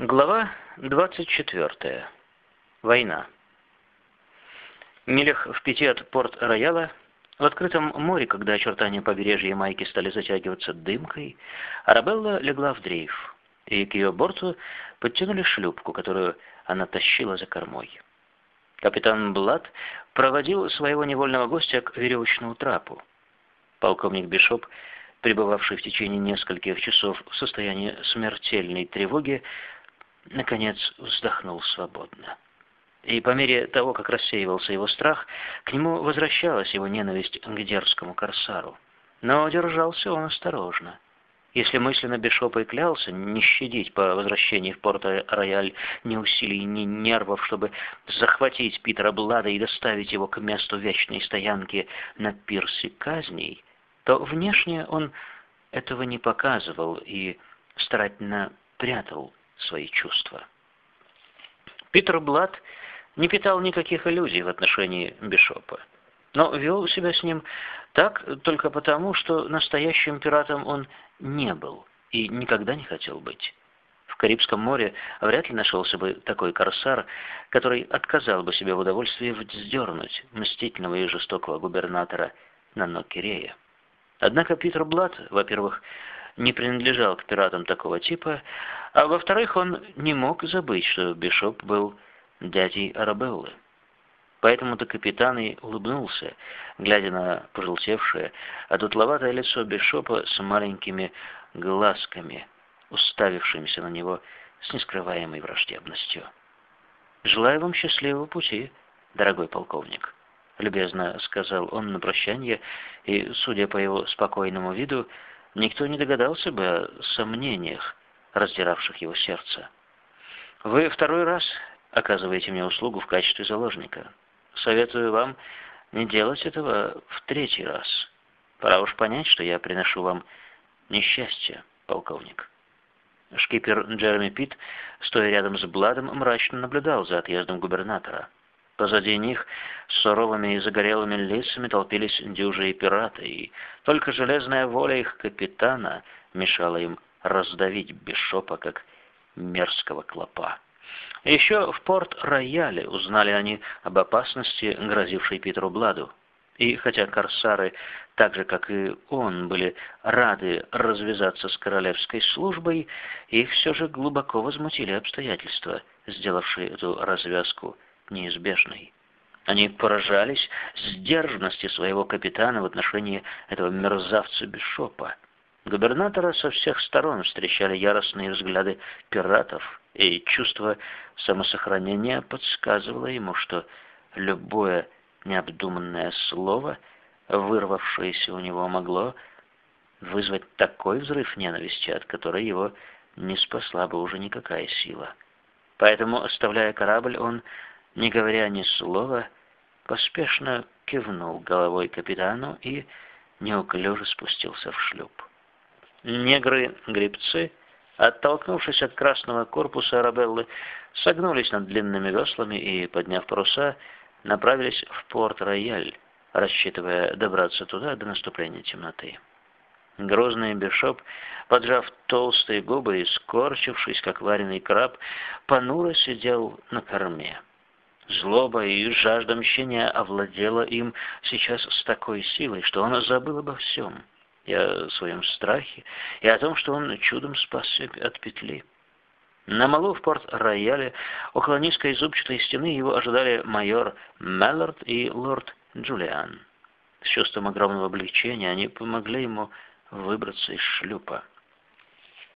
Глава 24. Война. Милях в пяти от порт-рояла, в открытом море, когда очертания побережья Майки стали затягиваться дымкой, Арабелла легла в дрейф, и к ее борту подтянули шлюпку, которую она тащила за кормой. Капитан Блад проводил своего невольного гостя к веревочному трапу. Полковник Бишоп, пребывавший в течение нескольких часов в состоянии смертельной тревоги, наконец вздохнул свободно. И по мере того, как рассеивался его страх, к нему возвращалась его ненависть к дерзкому корсару. Но держался он осторожно. Если мысленно Бишоп и клялся не щадить по возвращении в Порто-Рояль ни усилий, ни нервов, чтобы захватить Питера Блада и доставить его к месту вечной стоянки на пирсе казней, то внешне он этого не показывал и старательно прятал свои чувства. Питер Блад не питал никаких иллюзий в отношении Бишопа, но вел себя с ним так только потому, что настоящим пиратом он не был и никогда не хотел быть. В Карибском море вряд ли нашелся бы такой корсар, который отказал бы себе в удовольствии вздернуть мстительного и жестокого губернатора на Ноккерея. Однако Питер Блад, во-первых, не принадлежал к пиратам такого типа, а во-вторых, он не мог забыть, что Бишоп был дядей Арабеллы. Поэтому-то капитан и улыбнулся, глядя на пожелтевшее, а дутловатое лицо Бишопа с маленькими глазками, уставившимися на него с нескрываемой враждебностью. «Желаю вам счастливого пути, дорогой полковник», — любезно сказал он на прощание, и, судя по его спокойному виду, никто не догадался бы о сомнениях, раздиравших его сердце. «Вы второй раз оказываете мне услугу в качестве заложника. Советую вам не делать этого в третий раз. Пора уж понять, что я приношу вам несчастье, полковник». Шкипер Джереми Питт, стоя рядом с Бладом, мрачно наблюдал за отъездом губернатора. Позади них с суровыми и загорелыми лицами толпились дюжи и пираты, и только железная воля их капитана мешала им раздавить Бишопа, как мерзкого клопа. Еще в порт-рояле узнали они об опасности, грозившей Питеру Бладу. И хотя корсары, так же как и он, были рады развязаться с королевской службой, их все же глубоко возмутили обстоятельства, сделавшие эту развязку неизбежной. Они поражались сдержанности своего капитана в отношении этого мерзавца Бишопа. Губернатора со всех сторон встречали яростные взгляды пиратов, и чувство самосохранения подсказывало ему, что любое необдуманное слово, вырвавшееся у него, могло вызвать такой взрыв ненависти, от которой его не спасла бы уже никакая сила. Поэтому, оставляя корабль, он не говоря ни слова, поспешно кивнул головой капитану и неуклюже спустился в шлюп. Негры-гребцы, оттолкнувшись от красного корпуса Арабеллы, согнулись над длинными веслами и, подняв паруса, направились в порт-рояль, рассчитывая добраться туда до наступления темноты. Грозный Бишоп, поджав толстые губы и скорчившись, как вареный краб, понуро сидел на корме. Злоба и жажда мщения овладела им сейчас с такой силой, что он забыл обо всем. И о своем страхе, и о том, что он чудом спасся от петли. На малу в порт-рояле, около низкой зубчатой стены, его ожидали майор Меллард и лорд Джулиан. С чувством огромного облегчения они помогли ему выбраться из шлюпа.